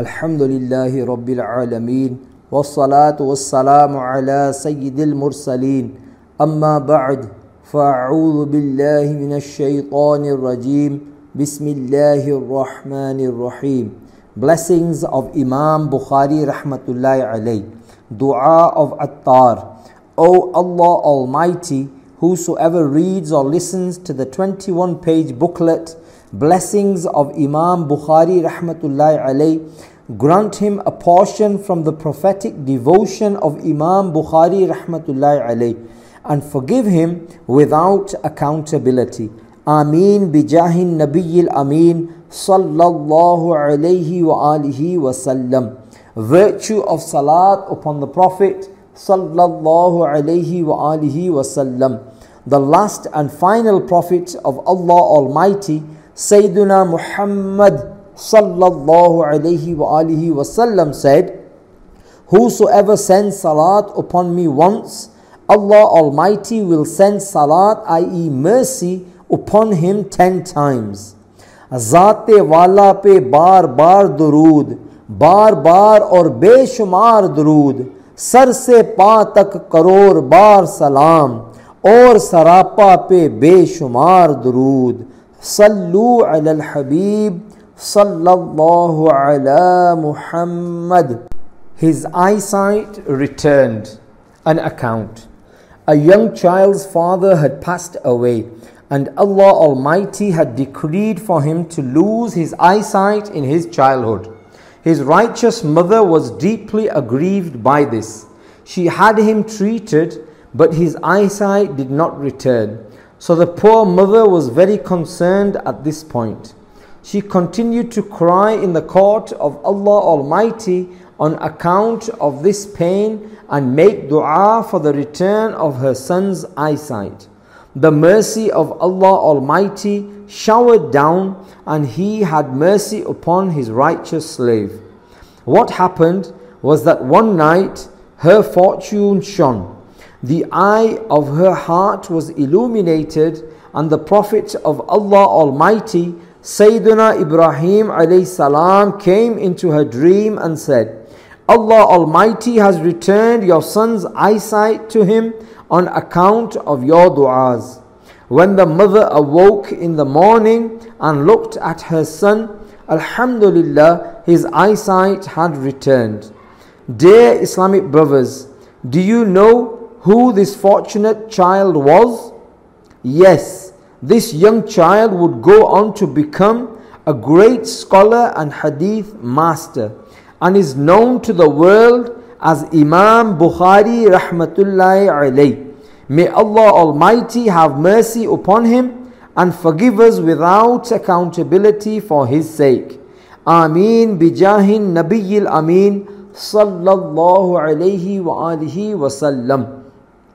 الحمد لله رب العالمين والصلاة والسلام على سيد المرسلين أما بعد فأعوذ بالله من الشيطان الرجيم بسم الله الرحمن الرحيم Blessings of Imam Bukhari rahmatullahi alayh Dua of Attar O Allah Almighty whosoever reads or listens to the 21 page booklet blessings of Imam Bukhari rahmatullahi alayh grant him a portion from the prophetic devotion of Imam Bukhari rahmatullahi alayh and forgive him without accountability. Ameen bijahin nabiyil ameen sallallahu alayhi wa alihi wa sallam. Virtue of salat upon the Prophet sallallahu alayhi wa alihi wa sallam. The last and final Prophet of Allah Almighty, Sayyiduna Muhammad sallallahu alayhi wa alihi wasallam said, Whosoever sends salat upon me once, Allah Almighty will send salat, i.e. mercy, upon him ten times. ذات والا پہ بار بار درود بار بار اور بے شمار درود سر سے پا تک کروڑ بار سلام اور سراپا پہ بے شمار درود صلوا على الحبيب صلى الله على Muhammad. His eyesight returned, an account. A young child's father had passed away, and Allah Almighty had decreed for him to lose his eyesight in his childhood. His righteous mother was deeply aggrieved by this. She had him treated, but his eyesight did not return. So the poor mother was very concerned at this point. She continued to cry in the court of Allah Almighty on account of this pain and make dua for the return of her son's eyesight. The mercy of Allah Almighty showered down, and He had mercy upon His righteous slave. What happened was that one night her fortune shone, the eye of her heart was illuminated, and the Prophet of Allah Almighty, Sayyidina Ibrahim salam, came into her dream and said, Allah Almighty has returned your son's eyesight to him on account of your du'as. When the mother awoke in the morning and looked at her son, Alhamdulillah, his eyesight had returned. Dear Islamic brothers, do you know who this fortunate child was? Yes, this young child would go on to become a great scholar and hadith master and is known to the world as Imam Bukhari rahmatullahi alayh. May Allah Almighty have mercy upon him and forgive us without accountability for his sake. Ameen bijahin nabiyil ameen sallallahu alayhi wa alihi wa sallam.